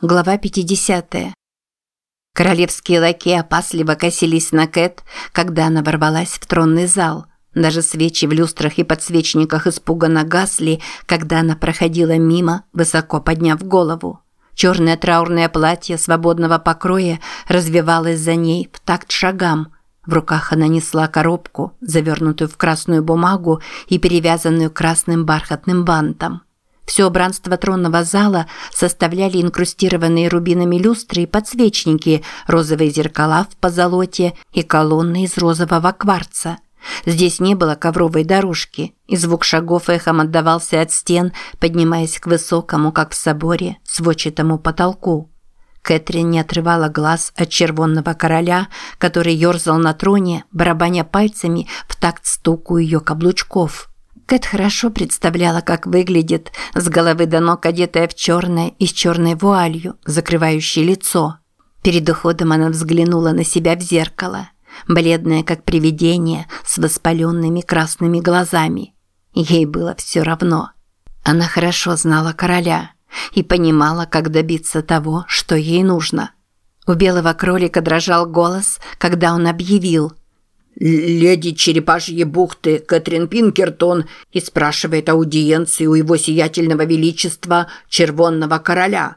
Глава 50. Королевские лакеи опасливо косились на Кэт, когда она ворвалась в тронный зал. Даже свечи в люстрах и подсвечниках испуганно гасли, когда она проходила мимо, высоко подняв голову. Черное траурное платье свободного покроя развивалось за ней в такт шагам. В руках она несла коробку, завернутую в красную бумагу и перевязанную красным бархатным бантом. Все убранство тронного зала составляли инкрустированные рубинами люстры и подсвечники, розовые зеркала в позолоте и колонны из розового кварца. Здесь не было ковровой дорожки, и звук шагов эхом отдавался от стен, поднимаясь к высокому, как в соборе, сводчатому потолку. Кэтрин не отрывала глаз от червонного короля, который ерзал на троне, барабаня пальцами в такт стуку ее каблучков. Кэт хорошо представляла, как выглядит, с головы до ног одетая в черное и с черной вуалью, закрывающей лицо. Перед уходом она взглянула на себя в зеркало, бледная как привидение, с воспаленными красными глазами. Ей было все равно. Она хорошо знала короля и понимала, как добиться того, что ей нужно. У белого кролика дрожал голос, когда он объявил – леди Черепашьей бухты Кэтрин Пинкертон и спрашивает аудиенции у его сиятельного величества Червонного короля.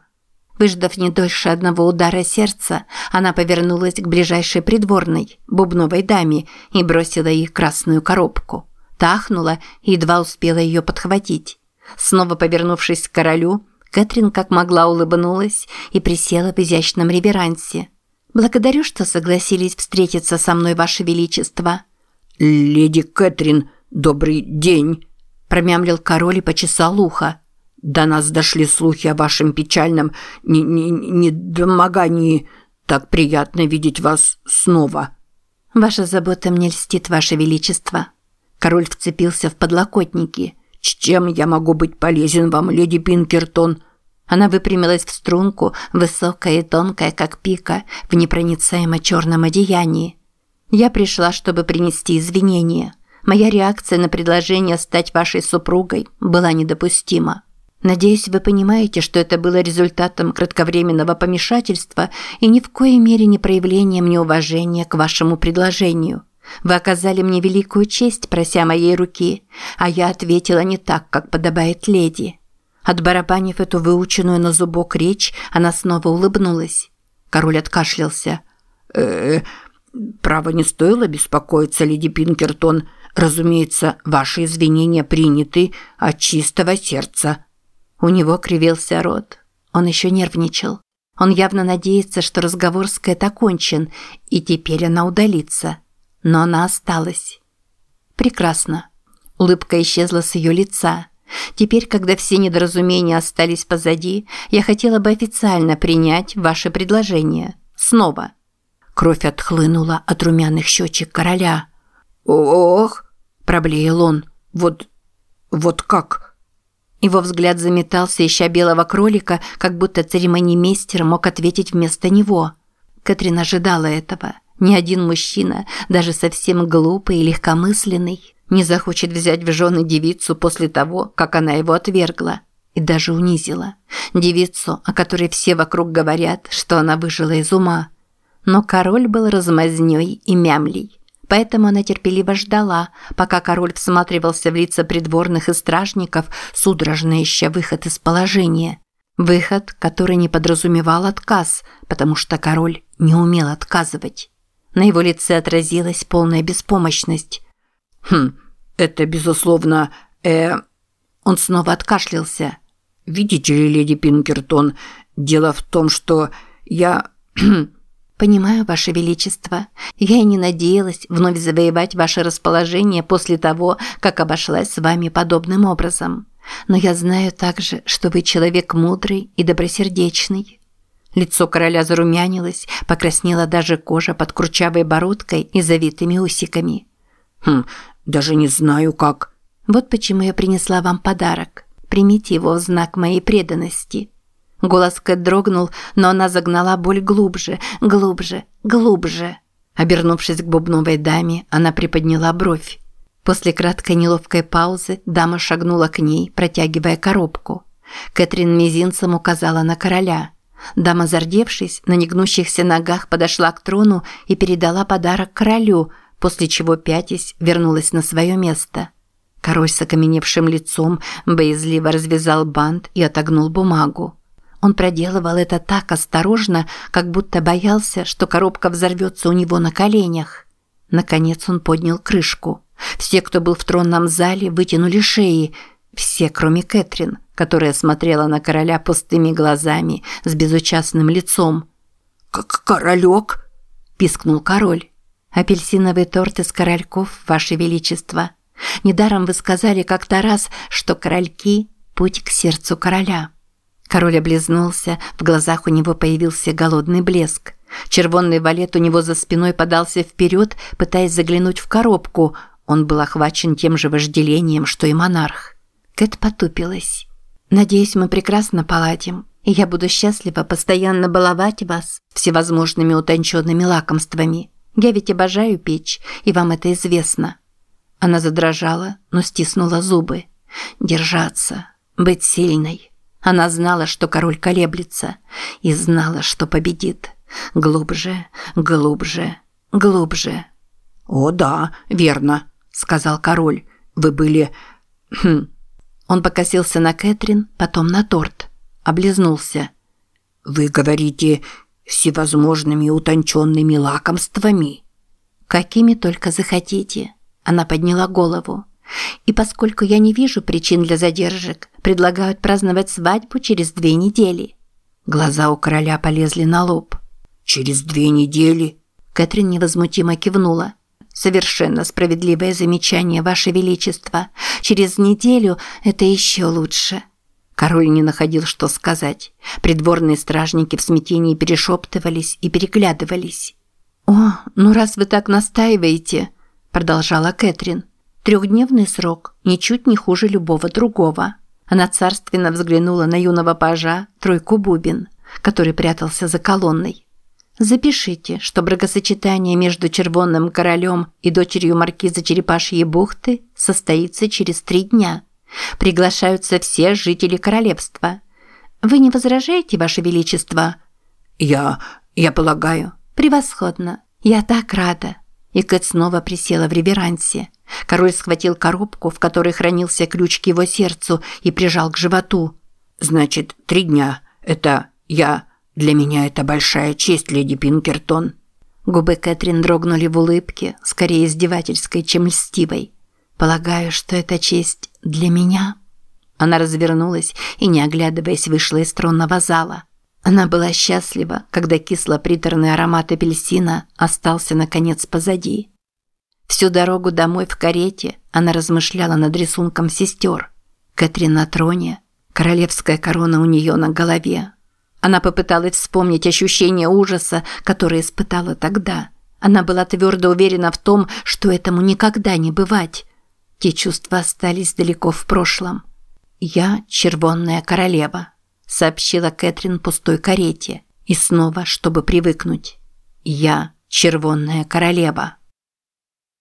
Выждав не дольше одного удара сердца, она повернулась к ближайшей придворной, бубновой даме, и бросила ей красную коробку. Тахнула и едва успела ее подхватить. Снова повернувшись к королю, Кэтрин как могла улыбнулась и присела в изящном реверансе. Благодарю, что согласились встретиться со мной, Ваше Величество. Леди Кэтрин, добрый день, промямлил король и почесал ухо. До нас дошли слухи о вашем печальном недомогании. Так приятно видеть вас снова. Ваша забота мне льстит, Ваше Величество. Король вцепился в подлокотники. Чем я могу быть полезен вам, леди Пинкертон? Она выпрямилась в струнку, высокая и тонкая, как пика, в непроницаемо черном одеянии. Я пришла, чтобы принести извинения. Моя реакция на предложение стать вашей супругой была недопустима. Надеюсь, вы понимаете, что это было результатом кратковременного помешательства и ни в коей мере не проявлением неуважения к вашему предложению. Вы оказали мне великую честь, прося моей руки, а я ответила не так, как подобает леди. Отбарабанив эту выученную на зубок речь, она снова улыбнулась. Король откашлялся. э, -э право не стоило беспокоиться, леди Пинкертон. Разумеется, ваши извинения приняты от чистого сердца». У него кривился рот. Он еще нервничал. Он явно надеется, что разговор с Кэт окончен, и теперь она удалится. Но она осталась. Прекрасно. Улыбка исчезла с ее лица. Теперь, когда все недоразумения остались позади, я хотела бы официально принять ваше предложение. Снова. Кровь отхлынула от румяных щечек короля. «Ох!» – проблеял он. «Вот... вот как?» Его взгляд заметался, ища белого кролика, как будто церемонимейстер мог ответить вместо него. Кэтрин ожидала этого. Ни один мужчина, даже совсем глупый и легкомысленный, не захочет взять в жены девицу после того, как она его отвергла и даже унизила. Девицу, о которой все вокруг говорят, что она выжила из ума. Но король был размазнёй и мямлей. Поэтому она терпеливо ждала, пока король всматривался в лица придворных и стражников, судорожно ища выход из положения. Выход, который не подразумевал отказ, потому что король не умел отказывать. На его лице отразилась полная беспомощность. «Хм, это, безусловно, э...» Он снова откашлялся. «Видите ли, леди Пинкертон, дело в том, что я...» «Понимаю, Ваше Величество. Я и не надеялась вновь завоевать ваше расположение после того, как обошлась с вами подобным образом. Но я знаю также, что вы человек мудрый и добросердечный». Лицо короля зарумянилось, покраснела даже кожа под курчавой бородкой и завитыми усиками. «Хм, даже не знаю, как. Вот почему я принесла вам подарок. Примите его в знак моей преданности. Голос Кэт дрогнул, но она загнала боль глубже, глубже, глубже. Обернувшись к бубновой даме, она приподняла бровь. После краткой неловкой паузы дама шагнула к ней, протягивая коробку. Кэтрин мизинцем указала на короля. Дама, зардевшись, на негнущихся ногах подошла к трону и передала подарок королю, после чего пятясь вернулась на свое место. Король с окаменевшим лицом боязливо развязал бант и отогнул бумагу. Он проделывал это так осторожно, как будто боялся, что коробка взорвется у него на коленях. Наконец он поднял крышку. Все, кто был в тронном зале, вытянули шеи. Все, кроме Кэтрин, которая смотрела на короля пустыми глазами с безучастным лицом. «Как королек?» – пискнул король. «Апельсиновый торт из корольков, ваше величество. Недаром вы сказали как-то раз, что корольки – путь к сердцу короля». Король облизнулся, в глазах у него появился голодный блеск. Червонный валет у него за спиной подался вперед, пытаясь заглянуть в коробку. Он был охвачен тем же вожделением, что и монарх. Кэт потупилась. «Надеюсь, мы прекрасно поладим, и я буду счастлива постоянно баловать вас всевозможными утонченными лакомствами. Я ведь обожаю печь, и вам это известно». Она задрожала, но стиснула зубы. «Держаться, быть сильной». Она знала, что король колеблется, и знала, что победит. Глубже, глубже, глубже. «О да, верно», – сказал король. «Вы были...» хм. Он покосился на Кэтрин, потом на торт. Облизнулся. «Вы говорите всевозможными утонченными лакомствами?» «Какими только захотите». Она подняла голову. И поскольку я не вижу причин для задержек, предлагают праздновать свадьбу через две недели. Глаза у короля полезли на лоб. Через две недели? Кэтрин невозмутимо кивнула. Совершенно справедливое замечание, ваше величество. Через неделю это еще лучше. Король не находил, что сказать. Придворные стражники в смятении перешептывались и переглядывались. «О, ну раз вы так настаиваете», – продолжала Кэтрин, Трехдневный срок, ничуть не хуже любого другого. Она царственно взглянула на юного пажа, тройку бубен, который прятался за колонной. Запишите, что бракосочетание между червонным королем и дочерью маркиза Черепашьей бухты состоится через три дня. Приглашаются все жители королевства. Вы не возражаете, Ваше Величество? Я... я полагаю. Превосходно. Я так рада. И Кэт снова присела в реверансе. Король схватил коробку, в которой хранился ключ к его сердцу, и прижал к животу. «Значит, три дня. Это я... Для меня это большая честь, леди Пинкертон». Губы Кэтрин дрогнули в улыбке, скорее издевательской, чем льстивой. «Полагаю, что это честь для меня?» Она развернулась и, не оглядываясь, вышла из тронного зала. Она была счастлива, когда кисло-приторный аромат апельсина остался, наконец, позади. Всю дорогу домой в карете она размышляла над рисунком сестер. Кэтрин на троне, королевская корона у нее на голове. Она попыталась вспомнить ощущение ужаса, которое испытала тогда. Она была твердо уверена в том, что этому никогда не бывать. Те чувства остались далеко в прошлом. «Я червонная королева», – сообщила Кэтрин пустой карете. И снова, чтобы привыкнуть. «Я червонная королева».